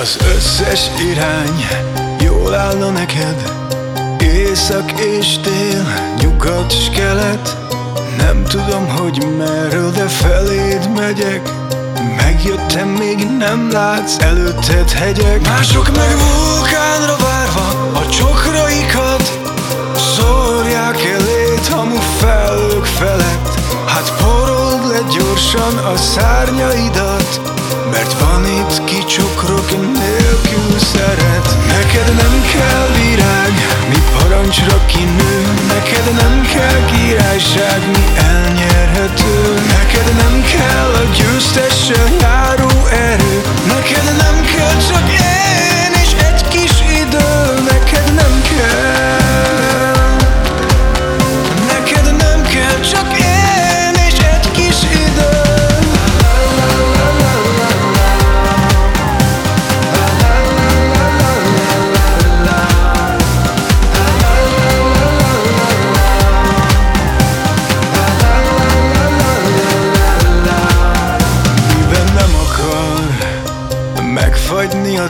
Az összes irány jól állna neked. Észak és dél, nyugat és kelet. Nem tudom, hogy merről, de feléd megyek Megjöttem, még nem látsz előtted hegyek. Mások meg vulkánra várva a csokraikat Szórják elét hamu felők felett. Hát porold le gyorsan a szárnyaidat Mert van itt kicsukrok nélkül szeret. Neked nem kell virág, mi parancsra kinő Neked nem kell királyság, mi elnyerhető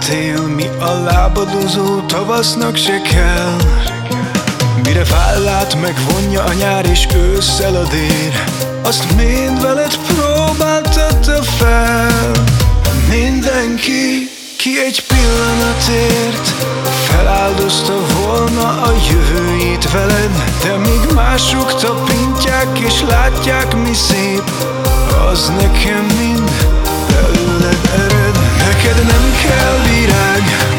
tél Mi a lábadozó tavasznak se kell. Mire vállát megvonja a nyár és ősszel a dél Azt mind veled próbáltatta fel. Mindenki, ki egy pillanatért Feláldozta volna a jövőjét veled De még mások tapintják és látják mi szép. Az nekem mind Neked nem kell virág.